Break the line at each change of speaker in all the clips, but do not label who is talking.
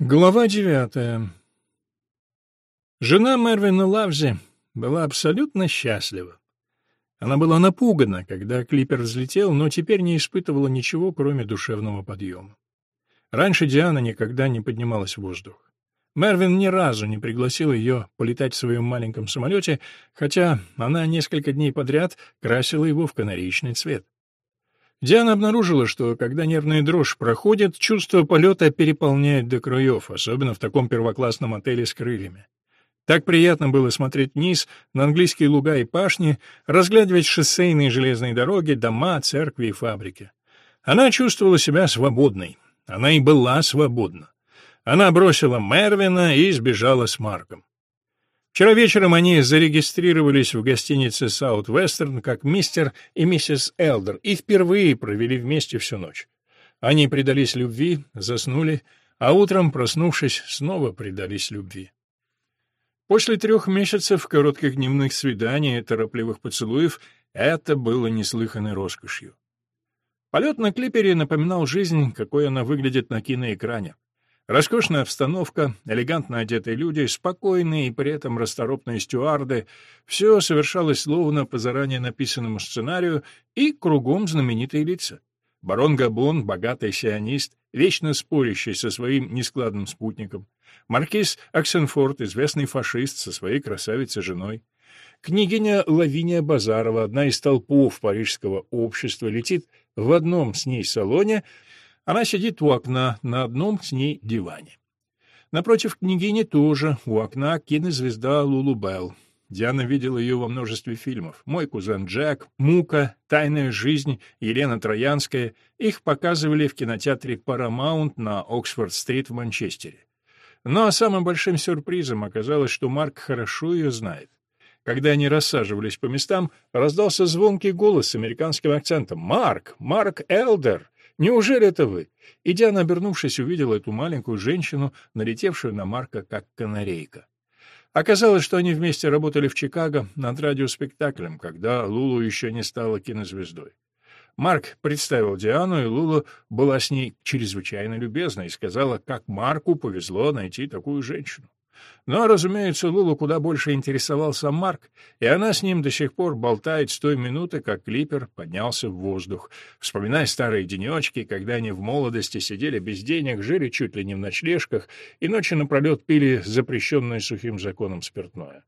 Глава девятая. Жена Мервина Лавзи была абсолютно счастлива. Она была напугана, когда клипер взлетел, но теперь не испытывала ничего, кроме душевного подъема. Раньше Диана никогда не поднималась в воздух. Мервин ни разу не пригласил ее полетать в своем маленьком самолете, хотя она несколько дней подряд красила его в канаречный цвет. Диана обнаружила, что когда нервная дрожь проходит, чувство полета переполняет до краев, особенно в таком первоклассном отеле с крыльями. Так приятно было смотреть вниз на английские луга и пашни, разглядывать шоссейные железные дороги, дома, церкви и фабрики. Она чувствовала себя свободной. Она и была свободна. Она бросила Мервина и сбежала с Марком. Вчера вечером они зарегистрировались в гостинице Саут Вестерн как мистер и миссис Элдер и впервые провели вместе всю ночь. Они предались любви, заснули, а утром, проснувшись, снова предались любви. После трех месяцев коротких дневных свиданий и торопливых поцелуев это было неслыханной роскошью. Полет на клипере напоминал жизнь, какой она выглядит на киноэкране. Роскошная обстановка, элегантно одетые люди, спокойные и при этом расторопные стюарды — все совершалось словно по заранее написанному сценарию, и кругом знаменитые лица. Барон Габон, богатый сионист, вечно спорящий со своим нескладным спутником. Маркиз Аксенфорд, известный фашист со своей красавицей-женой. Княгиня Лавиния Базарова, одна из толпов парижского общества, летит в одном с ней салоне — она сидит у окна на одном с ней диване. Напротив княгини тоже у окна кинозвезда Лулу Белл. Диана видела ее во множестве фильмов. «Мой кузен Джек», «Мука», «Тайная жизнь», «Елена Троянская». Их показывали в кинотеатре Paramount на Оксфорд-стрит в Манчестере. Но самым большим сюрпризом оказалось, что Марк хорошо ее знает. Когда они рассаживались по местам, раздался звонкий голос с американским акцентом. «Марк! Марк Элдер!» Неужели это вы?» И Диана, обернувшись, увидела эту маленькую женщину, налетевшую на Марка как канарейка. Оказалось, что они вместе работали в Чикаго над радиоспектаклем, когда Лулу еще не стала кинозвездой. Марк представил Диану, и Лула была с ней чрезвычайно любезна и сказала, как Марку повезло найти такую женщину. Но, разумеется, Лулу куда больше интересовался Марк, и она с ним до сих пор болтает с той минуты, как клипер поднялся в воздух, вспоминая старые денечки, когда они в молодости сидели без денег, жили чуть ли не в ночлежках и ночи напролет пили запрещенное сухим законом спиртное.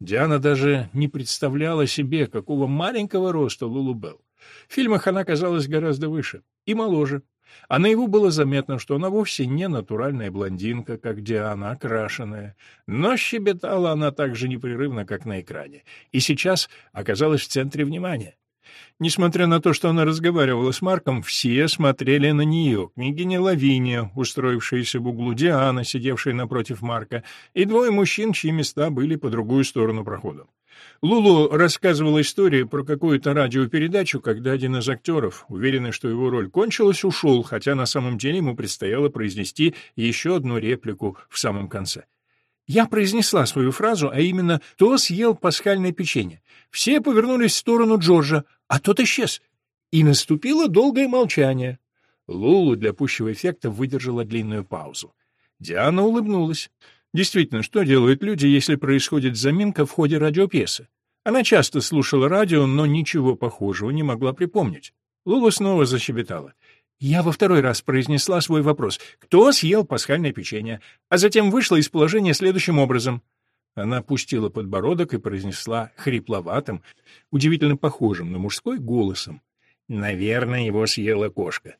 Диана даже не представляла себе, какого маленького роста Лулу был. В фильмах она казалась гораздо выше и моложе, а наяву было заметно, что она вовсе не натуральная блондинка, как Диана, окрашенная, но щебетала она так же непрерывно, как на экране, и сейчас оказалась в центре внимания. Несмотря на то, что она разговаривала с Марком, все смотрели на нее. Княгиня Лавиния, устроившаяся в углу Диана, сидевшая напротив Марка, и двое мужчин, чьи места были по другую сторону прохода. Лулу рассказывала историю про какую-то радиопередачу, когда один из актеров, уверенный, что его роль кончилась, ушел, хотя на самом деле ему предстояло произнести еще одну реплику в самом конце. Я произнесла свою фразу, а именно «Кто съел пасхальное печенье?» Все повернулись в сторону Джорджа, а тот исчез. И наступило долгое молчание. Лулу для пущего эффекта выдержала длинную паузу. Диана улыбнулась. Действительно, что делают люди, если происходит заминка в ходе радиопьесы? Она часто слушала радио, но ничего похожего не могла припомнить. Лула снова защебетала. Я во второй раз произнесла свой вопрос «Кто съел пасхальное печенье?», а затем вышла из положения следующим образом. Она опустила подбородок и произнесла хрипловатым, удивительно похожим на мужской голосом. «Наверное, его съела кошка».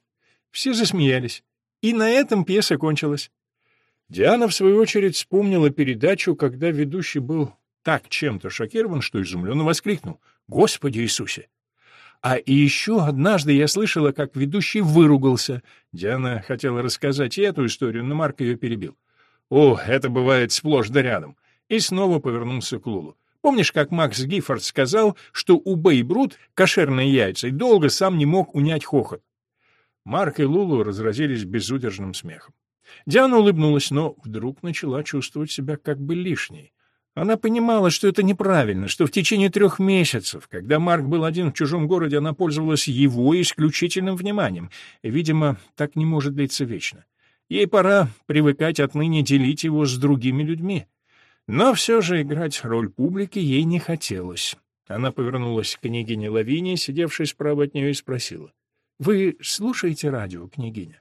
Все засмеялись. И на этом пьеса кончилась. Диана, в свою очередь, вспомнила передачу, когда ведущий был так чем-то шокирован, что изумленно воскликнул «Господи Иисусе!». А еще однажды я слышала, как ведущий выругался. Диана хотела рассказать и эту историю, но Марк ее перебил. «О, это бывает сплошь да рядом!» И снова повернулся к Лулу. Помнишь, как Макс Гиффорд сказал, что у Бейбрут кошерные яйца, и долго сам не мог унять хохот? Марк и Лулу разразились безудержным смехом. Диана улыбнулась, но вдруг начала чувствовать себя как бы лишней. Она понимала, что это неправильно, что в течение трех месяцев, когда Марк был один в чужом городе, она пользовалась его исключительным вниманием. Видимо, так не может длиться вечно. Ей пора привыкать отныне делить его с другими людьми. Но все же играть роль публики ей не хотелось. Она повернулась к княгине Лавинии, сидевшей справа от нее, и спросила. — Вы слушаете радио, княгиня?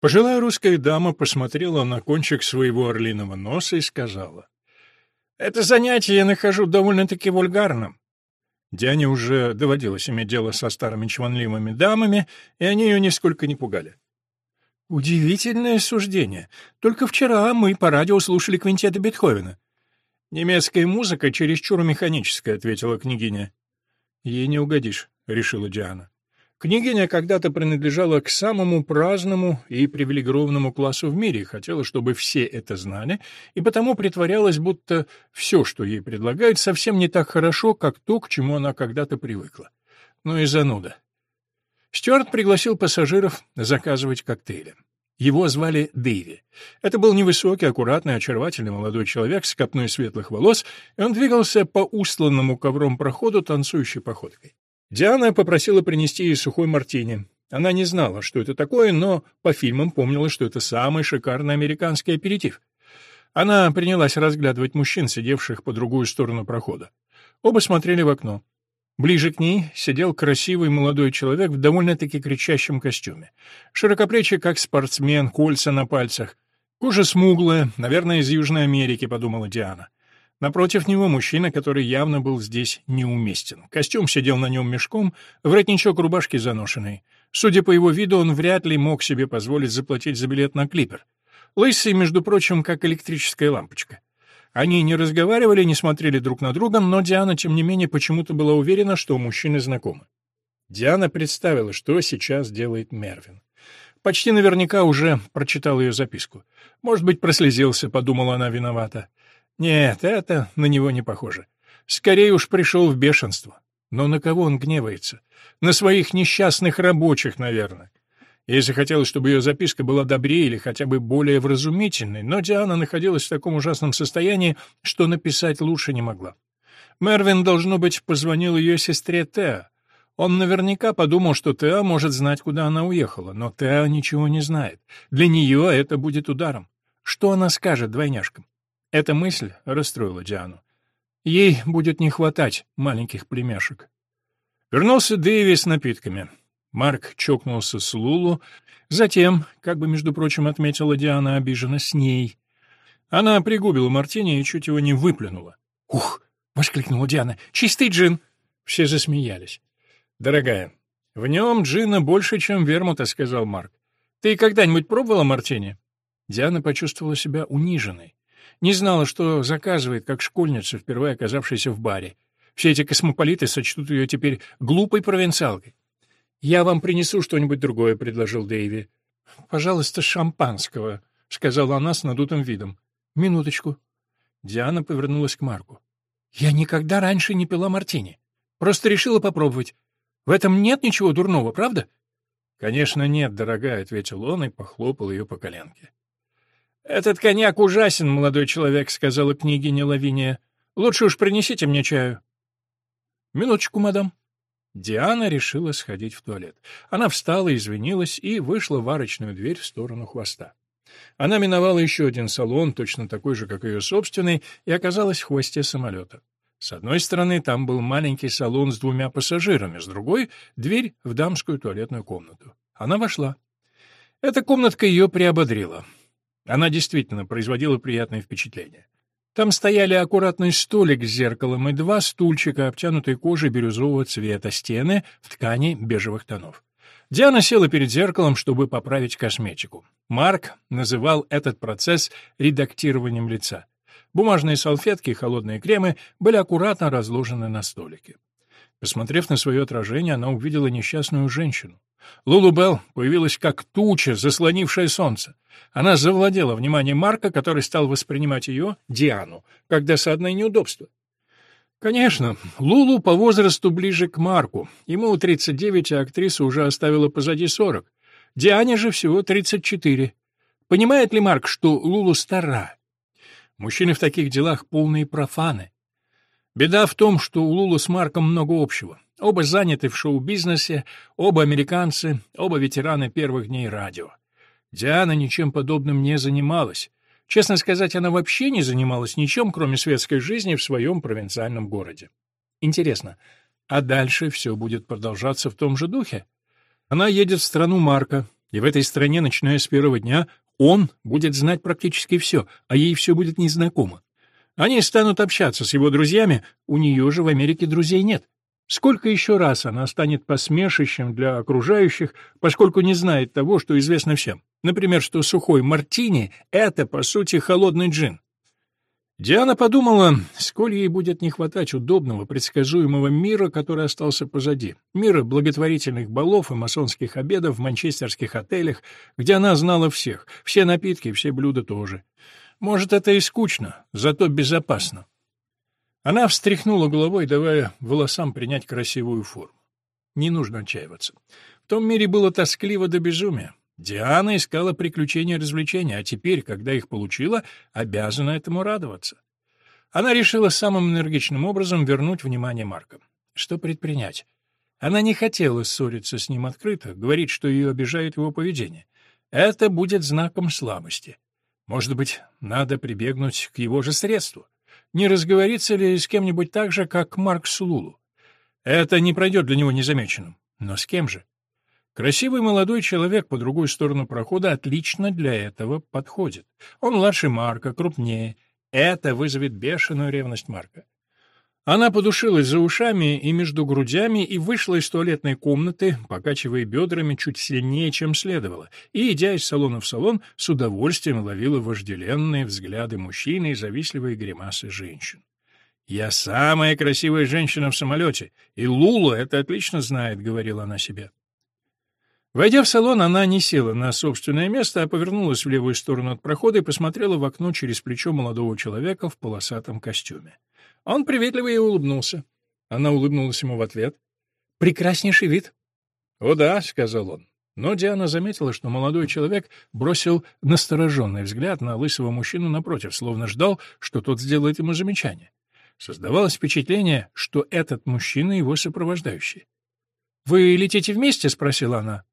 Пожилая русская дама посмотрела на кончик своего орлиного носа и сказала. — Это занятие я нахожу довольно-таки вульгарным. Диане уже доводилось иметь дело со старыми чванливыми дамами, и они ее нисколько не пугали. «Удивительное суждение. Только вчера мы по радио слушали квинтеты Бетховена». «Немецкая музыка чересчур механическая», — ответила княгиня. «Ей не угодишь», — решила Диана. Княгиня когда-то принадлежала к самому праздному и привилегированному классу в мире, хотела, чтобы все это знали, и потому притворялась, будто все, что ей предлагают, совсем не так хорошо, как то, к чему она когда-то привыкла. Ну и зануда. Стюарт пригласил пассажиров заказывать коктейли. Его звали Дэйви. Это был невысокий, аккуратный, очаровательный молодой человек с копной светлых волос, и он двигался по устланному ковром проходу танцующей походкой. Диана попросила принести ей сухой мартини. Она не знала, что это такое, но по фильмам помнила, что это самый шикарный американский аперитив. Она принялась разглядывать мужчин, сидевших по другую сторону прохода. Оба смотрели в окно. Ближе к ней сидел красивый молодой человек в довольно-таки кричащем костюме. Широкоплечий, как спортсмен, кольца на пальцах. Кожа смуглая, наверное, из Южной Америки, подумала Диана. Напротив него мужчина, который явно был здесь неуместен. Костюм сидел на нем мешком, воротничок рубашки заношенный. Судя по его виду, он вряд ли мог себе позволить заплатить за билет на клипер. Лысый, между прочим, как электрическая лампочка. Они не разговаривали, не смотрели друг на друга, но Диана, тем не менее, почему-то была уверена, что мужчины знакомы. Диана представила, что сейчас делает Мервин. Почти наверняка уже прочитал ее записку. Может быть, прослезился, подумала она виновата. Нет, это на него не похоже. Скорее уж пришел в бешенство. Но на кого он гневается? На своих несчастных рабочих, наверное. Ей захотелось, чтобы ее записка была добрее или хотя бы более вразумительной, но Диана находилась в таком ужасном состоянии, что написать лучше не могла. Мервин, должно быть, позвонил ее сестре Теа. Он наверняка подумал, что Теа может знать, куда она уехала, но Теа ничего не знает. Для нее это будет ударом. Что она скажет двойняшкам? Эта мысль расстроила Диану. Ей будет не хватать маленьких племяшек. Вернулся Дэви с напитками. Марк чокнулся с Лулу, затем, как бы, между прочим, отметила Диана обиженно, с ней. Она пригубила мартини и чуть его не выплюнула. «Ух!» — воскликнула Диана. «Чистый джин!» Все засмеялись. «Дорогая, в нем джина больше, чем вермута», — сказал Марк. «Ты когда-нибудь пробовала мартини?» Диана почувствовала себя униженной. Не знала, что заказывает, как школьница, впервые оказавшаяся в баре. Все эти космополиты сочтут ее теперь глупой провинциалкой. «Я вам принесу что-нибудь другое», — предложил Дэйви. «Пожалуйста, шампанского», — сказала она с надутым видом. «Минуточку». Диана повернулась к Марку. «Я никогда раньше не пила мартини. Просто решила попробовать. В этом нет ничего дурного, правда?» «Конечно нет, дорогая», — ответил он и похлопал ее по коленке. «Этот коньяк ужасен, молодой человек», — сказала княгиня Лавиния. «Лучше уж принесите мне чаю». «Минуточку, мадам». Диана решила сходить в туалет. Она встала, извинилась и вышла в арочную дверь в сторону хвоста. Она миновала еще один салон, точно такой же, как ее собственный, и оказалась в хвосте самолета. С одной стороны, там был маленький салон с двумя пассажирами, с другой — дверь в дамскую туалетную комнату. Она вошла. Эта комнатка ее приободрила. Она действительно производила приятное впечатление. Там стояли аккуратный столик с зеркалом и два стульчика, обтянутые кожей бирюзового цвета, стены в ткани бежевых тонов. Диана села перед зеркалом, чтобы поправить косметику. Марк называл этот процесс редактированием лица. Бумажные салфетки и холодные кремы были аккуратно разложены на столике. Посмотрев на свое отражение, она увидела несчастную женщину. Лулу Белл появилась как туча, заслонившая солнце. Она завладела вниманием Марка, который стал воспринимать ее, Диану, как досадное неудобство. Конечно, Лулу по возрасту ближе к Марку. Ему 39, а актриса уже оставила позади 40. Диане же всего 34. Понимает ли Марк, что Лулу стара? Мужчины в таких делах полные профаны. Беда в том, что у Лулу с Марком много общего. Оба заняты в шоу-бизнесе, оба американцы, оба ветераны первых дней радио. Диана ничем подобным не занималась. Честно сказать, она вообще не занималась ничем, кроме светской жизни в своем провинциальном городе. Интересно, а дальше все будет продолжаться в том же духе? Она едет в страну Марка, и в этой стране, начиная с первого дня, он будет знать практически все, а ей все будет незнакомо. Они станут общаться с его друзьями, у нее же в Америке друзей нет. Сколько еще раз она станет посмешищем для окружающих, поскольку не знает того, что известно всем? Например, что сухой мартини — это, по сути, холодный джин. Диана подумала, сколь ей будет не хватать удобного, предсказуемого мира, который остался позади. Мира благотворительных балов и масонских обедов в манчестерских отелях, где она знала всех, все напитки, все блюда тоже. Может, это и скучно, зато безопасно. Она встряхнула головой, давая волосам принять красивую форму. Не нужно отчаиваться. В том мире было тоскливо до безумия. Диана искала приключения и развлечения, а теперь, когда их получила, обязана этому радоваться. Она решила самым энергичным образом вернуть внимание Марка. Что предпринять? Она не хотела ссориться с ним открыто, говорить, что ее обижает его поведение. Это будет знаком слабости. Может быть, надо прибегнуть к его же средству. Не разговориться ли с кем-нибудь так же, как Марк с Лулу? Это не пройдет для него незамеченным. Но с кем же? Красивый молодой человек по другую сторону прохода отлично для этого подходит. Он младше Марка, крупнее. Это вызовет бешеную ревность Марка. Она подушилась за ушами и между грудями и вышла из туалетной комнаты, покачивая бедрами чуть сильнее, чем следовало, и, идя из салона в салон, с удовольствием ловила вожделенные взгляды мужчины и завистливые гримасы женщин. «Я самая красивая женщина в самолете, и Лула это отлично знает», — говорила она себе. Войдя в салон, она не села на собственное место, а повернулась в левую сторону от прохода и посмотрела в окно через плечо молодого человека в полосатом костюме. Он приветливо ей улыбнулся. Она улыбнулась ему в ответ. «Прекраснейший вид». «О да», — сказал он. Но Диана заметила, что молодой человек бросил настороженный взгляд на лысого мужчину напротив, словно ждал, что тот сделает ему замечание. Создавалось впечатление, что этот мужчина его сопровождающий. «Вы летите вместе?» — спросила она.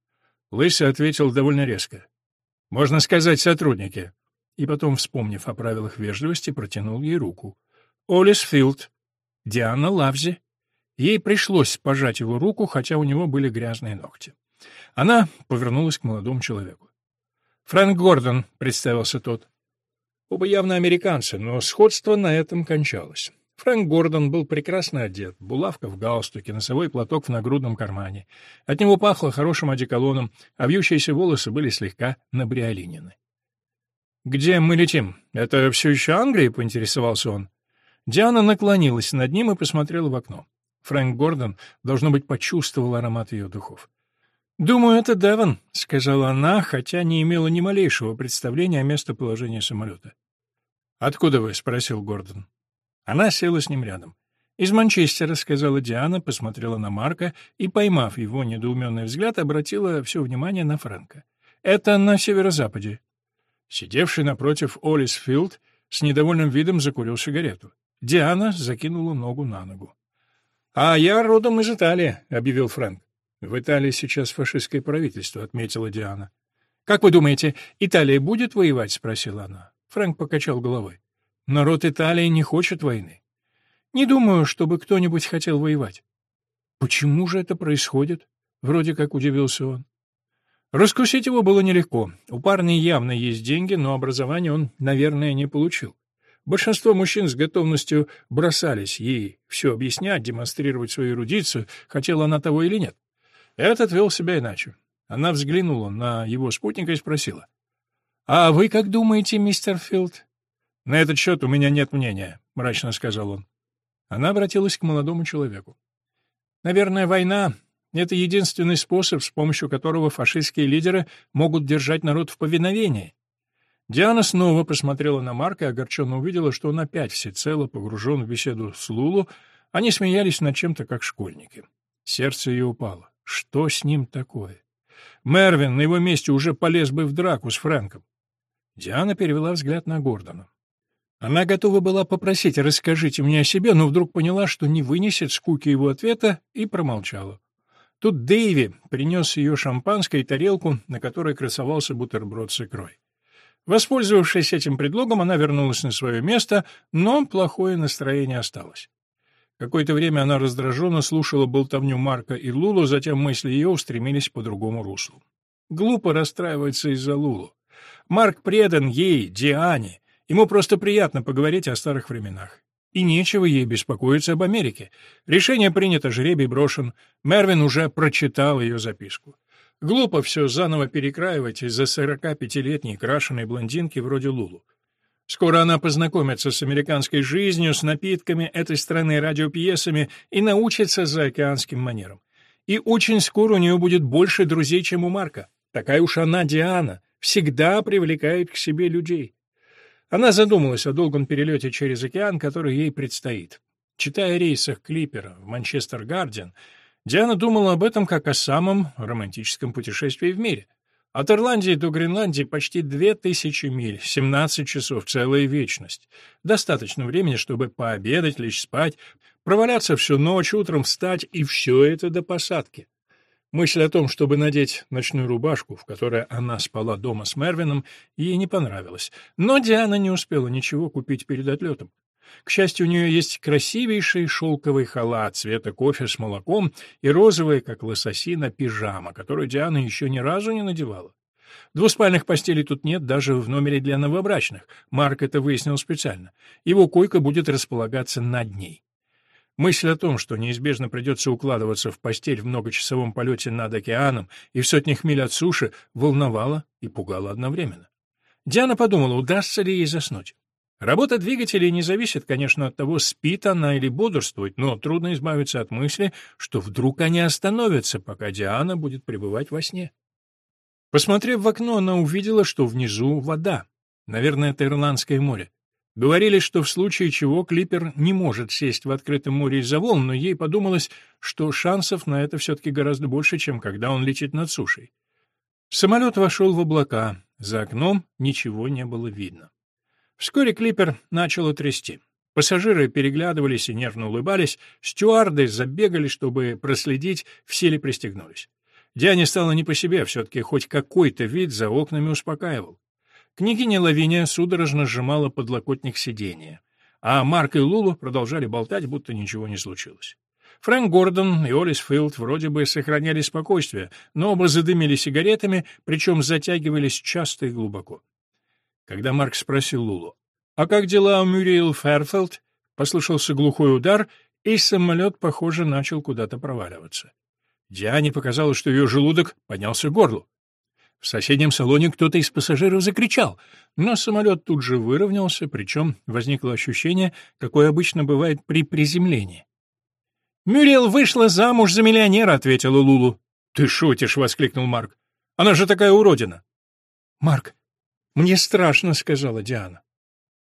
Лысый ответил довольно резко. «Можно сказать, сотрудники». И потом, вспомнив о правилах вежливости, протянул ей руку. «Олис Филд. Диана Лавзи». Ей пришлось пожать его руку, хотя у него были грязные ногти. Она повернулась к молодому человеку. «Фрэнк Гордон», — представился тот. Оба явно американцы, но сходство на этом кончалось. Фрэнк Гордон был прекрасно одет, булавка в галстуке, носовой платок в нагрудном кармане. От него пахло хорошим одеколоном, а вьющиеся волосы были слегка набриолинены. «Где мы летим? Это все еще Англия?» — поинтересовался он. Диана наклонилась над ним и посмотрела в окно. Фрэнк Гордон, должно быть, почувствовал аромат ее духов. «Думаю, это Девон», — сказала она, хотя не имела ни малейшего представления о местоположении самолета. «Откуда вы?» — спросил Гордон. Она села с ним рядом. «Из Манчестера», — сказала Диана, посмотрела на Марка и, поймав его недоуменный взгляд, обратила все внимание на Фрэнка. «Это на северо-западе». Сидевший напротив Олис Филд с недовольным видом закурил сигарету. Диана закинула ногу на ногу. «А я родом из Италии», — объявил Фрэнк. «В Италии сейчас фашистское правительство», — отметила Диана. «Как вы думаете, Италия будет воевать?» — спросила она. Фрэнк покачал головой. Народ Италии не хочет войны. Не думаю, чтобы кто-нибудь хотел воевать. Почему же это происходит? Вроде как удивился он. Раскусить его было нелегко. У парня явно есть деньги, но образование он, наверное, не получил. Большинство мужчин с готовностью бросались ей все объяснять, демонстрировать свою эрудицию, хотела она того или нет. Этот вел себя иначе. Она взглянула на его спутника и спросила. «А вы как думаете, мистер Филд? «На этот счет у меня нет мнения», — мрачно сказал он. Она обратилась к молодому человеку. «Наверное, война — это единственный способ, с помощью которого фашистские лидеры могут держать народ в повиновении». Диана снова посмотрела на Марка и огорченно увидела, что он опять всецело погружен в беседу с Лулу. Они смеялись над чем-то, как школьники. Сердце ее упало. Что с ним такое? Мервин на его месте уже полез бы в драку с Фрэнком. Диана перевела взгляд на Гордона. Она готова была попросить «расскажите мне о себе», но вдруг поняла, что не вынесет скуки его ответа, и промолчала. Тут Дэйви принес ее шампанское и тарелку, на которой красовался бутерброд с икрой. Воспользовавшись этим предлогом, она вернулась на свое место, но плохое настроение осталось. Какое-то время она раздраженно слушала болтовню Марка и Лулу, затем мысли ее устремились по другому руслу. Глупо расстраиваться из-за Лулу. Марк предан ей, Диане. Ему просто приятно поговорить о старых временах. И нечего ей беспокоиться об Америке. Решение принято, жребий брошен. Мервин уже прочитал ее записку. Глупо все заново перекраивать из-за 45-летней крашеной блондинки вроде Лулу. Скоро она познакомится с американской жизнью, с напитками этой страны радиопьесами и научится заокеанским манерам. И очень скоро у нее будет больше друзей, чем у Марка. Такая уж она, Диана, всегда привлекает к себе людей. Она задумалась о долгом перелете через океан, который ей предстоит. Читая о рейсах Клипера в Манчестер Гардиан, Диана думала об этом как о самом романтическом путешествии в мире. От Ирландии до Гренландии почти две тысячи миль, 17 часов, целая вечность. Достаточно времени, чтобы пообедать, лечь спать, проваляться всю ночь, утром встать, и все это до посадки. Мысль о том, чтобы надеть ночную рубашку, в которой она спала дома с Мервином, ей не понравилась. Но Диана не успела ничего купить перед отлетом. К счастью, у нее есть красивейший шелковый халат цвета кофе с молоком и розовая, как лососина, пижама, которую Диана еще ни разу не надевала. Двуспальных постелей тут нет даже в номере для новобрачных. Марк это выяснил специально. Его койка будет располагаться над ней. Мысль о том, что неизбежно придется укладываться в постель в многочасовом полете над океаном и в сотнях миль от суши, волновала и пугала одновременно. Диана подумала, удастся ли ей заснуть. Работа двигателей не зависит, конечно, от того, спит она или бодрствует, но трудно избавиться от мысли, что вдруг они остановятся, пока Диана будет пребывать во сне. Посмотрев в окно, она увидела, что внизу вода. Наверное, это Ирландское море. Говорили, что в случае чего клипер не может сесть в открытом море из-за волн, но ей подумалось, что шансов на это все-таки гораздо больше, чем когда он летит над сушей. Самолет вошел в облака, за окном ничего не было видно. Вскоре клипер начал трясти. Пассажиры переглядывались и нервно улыбались, стюарды забегали, чтобы проследить, все ли пристегнулись. Диане стало не по себе, все-таки хоть какой-то вид за окнами успокаивал. Княгиня Лавиния судорожно сжимала подлокотник сиденья, а Марк и Лулу продолжали болтать, будто ничего не случилось. Фрэнк Гордон и Олис Филд вроде бы сохраняли спокойствие, но оба задымили сигаретами, причем затягивались часто и глубоко. Когда Марк спросил Лулу, «А как дела у Мюриэл Ферфилд?» Послышался глухой удар, и самолет, похоже, начал куда-то проваливаться. Диане показалось, что ее желудок поднялся к горлу. В соседнем салоне кто-то из пассажиров закричал, но самолет тут же выровнялся, причем возникло ощущение, какое обычно бывает при приземлении. «Мюрриел вышла замуж за миллионера», — ответила Лулу. «Ты шутишь», — воскликнул Марк. «Она же такая уродина». «Марк, мне страшно», — сказала Диана.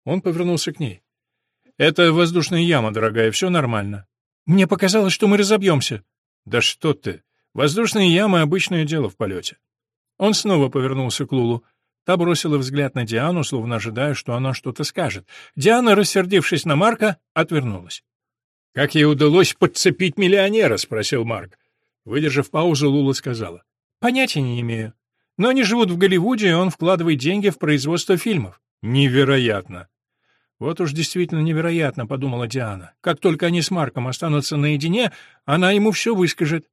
Он повернулся к ней. «Это воздушная яма, дорогая, все нормально». «Мне показалось, что мы разобьемся». «Да что ты! Воздушные ямы — обычное дело в полете». Он снова повернулся к Лулу. Та бросила взгляд на Диану, словно ожидая, что она что-то скажет. Диана, рассердившись на Марка, отвернулась. «Как ей удалось подцепить миллионера?» — спросил Марк. Выдержав паузу, Лула сказала. «Понятия не имею. Но они живут в Голливуде, и он вкладывает деньги в производство фильмов». «Невероятно!» «Вот уж действительно невероятно», — подумала Диана. «Как только они с Марком останутся наедине, она ему все выскажет».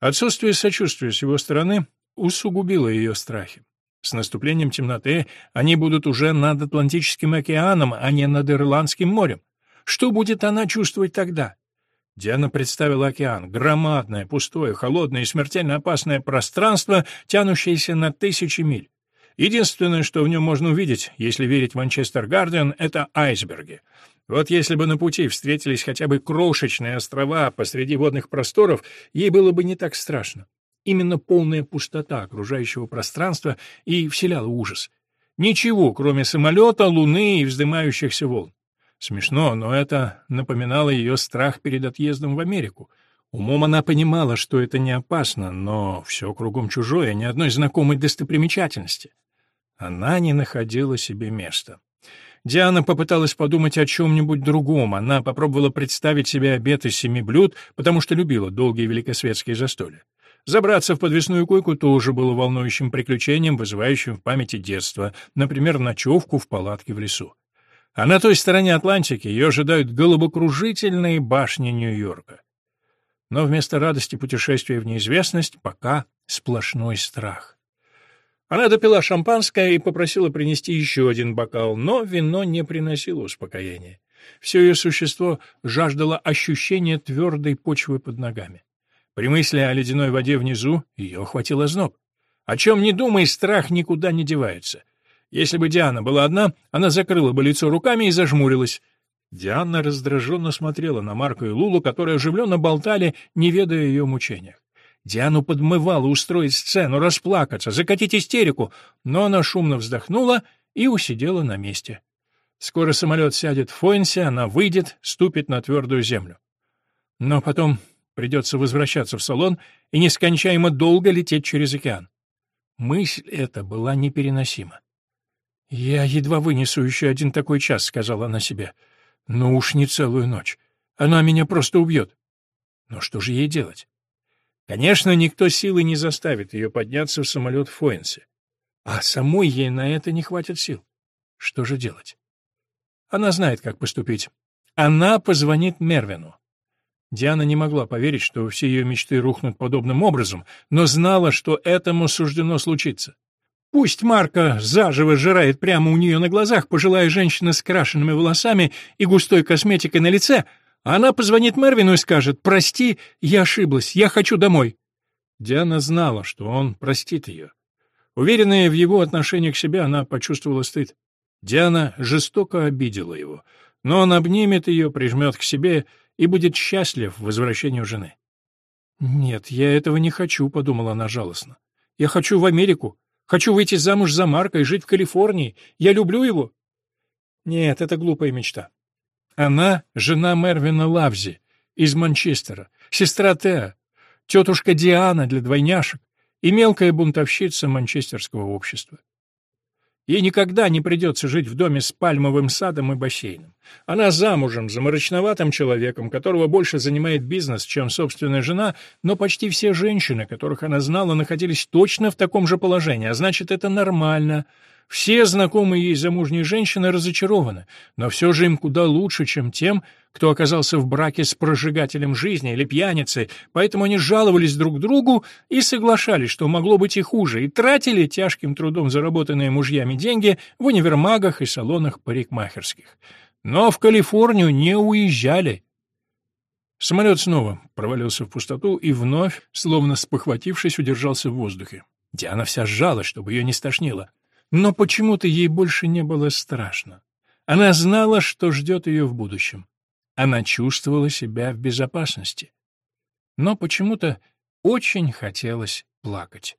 Отсутствие сочувствия с его стороны усугубило ее страхи. С наступлением темноты они будут уже над Атлантическим океаном, а не над Ирландским морем. Что будет она чувствовать тогда? Диана представила океан, громадное, пустое, холодное и смертельно опасное пространство, тянущееся на тысячи миль. Единственное, что в нем можно увидеть, если верить Манчестер Гардиан, это айсберги. Вот если бы на пути встретились хотя бы крошечные острова посреди водных просторов, ей было бы не так страшно. Именно полная пустота окружающего пространства и вселяла ужас. Ничего, кроме самолета, луны и вздымающихся волн. Смешно, но это напоминало ее страх перед отъездом в Америку. Умом она понимала, что это не опасно, но все кругом чужое, ни одной знакомой достопримечательности. Она не находила себе места. Диана попыталась подумать о чем-нибудь другом. Она попробовала представить себе обед из семи блюд, потому что любила долгие великосветские застолья. Забраться в подвесную койку тоже было волнующим приключением, вызывающим в памяти детство, например, ночевку в палатке в лесу. А на той стороне Атлантики ее ожидают головокружительные башни Нью-Йорка. Но вместо радости путешествия в неизвестность пока сплошной страх. Она допила шампанское и попросила принести еще один бокал, но вино не приносило успокоения. Все ее существо жаждало ощущения твердой почвы под ногами. При мысли о ледяной воде внизу ее охватил зноб. О чем не думай, страх никуда не девается. Если бы Диана была одна, она закрыла бы лицо руками и зажмурилась. Диана раздраженно смотрела на Марка и Лулу, которые оживленно болтали, не ведая ее мучениях. Диану подмывало устроить сцену, расплакаться, закатить истерику, но она шумно вздохнула и усидела на месте. Скоро самолет сядет в Фойнсе, она выйдет, ступит на твердую землю. Но потом придется возвращаться в салон и нескончаемо долго лететь через океан. Мысль эта была непереносима. «Я едва вынесу еще один такой час», — сказала она себе. «Но уж не целую ночь. Она меня просто убьет». Но что же ей делать? Конечно, никто силы не заставит ее подняться в самолет в Фоенсе. А самой ей на это не хватит сил. Что же делать? Она знает, как поступить. Она позвонит Мервину. Диана не могла поверить, что все ее мечты рухнут подобным образом, но знала, что этому суждено случиться. Пусть Марка заживо сжирает прямо у нее на глазах пожилая женщина с крашенными волосами и густой косметикой на лице — она позвонит Мервину и скажет «Прости, я ошиблась, я хочу домой». Диана знала, что он простит ее. Уверенная в его отношении к себе, она почувствовала стыд. Диана жестоко обидела его, но он обнимет ее, прижмет к себе и будет счастлив в возвращении жены. «Нет, я этого не хочу», — подумала она жалостно. «Я хочу в Америку. Хочу выйти замуж за Марка и жить в Калифорнии. Я люблю его». Нет, это глупая мечта. Она — жена Мервина Лавзи из Манчестера, сестра Теа, тетушка Диана для двойняшек и мелкая бунтовщица манчестерского общества. Ей никогда не придется жить в доме с пальмовым садом и бассейном. Она замужем за мрачноватым человеком, которого больше занимает бизнес, чем собственная жена, но почти все женщины, которых она знала, находились точно в таком же положении, а значит, это нормально — все знакомые ей замужние женщины разочарованы, но все же им куда лучше, чем тем, кто оказался в браке с прожигателем жизни или пьяницей, поэтому они жаловались друг другу и соглашались, что могло быть и хуже, и тратили тяжким трудом заработанные мужьями деньги в универмагах и салонах парикмахерских. Но в Калифорнию не уезжали. Самолет снова провалился в пустоту и вновь, словно спохватившись, удержался в воздухе. Диана вся сжалась, чтобы ее не стошнило. Но почему-то ей больше не было страшно. Она знала, что ждет ее в будущем. Она чувствовала себя в безопасности. Но почему-то очень хотелось плакать.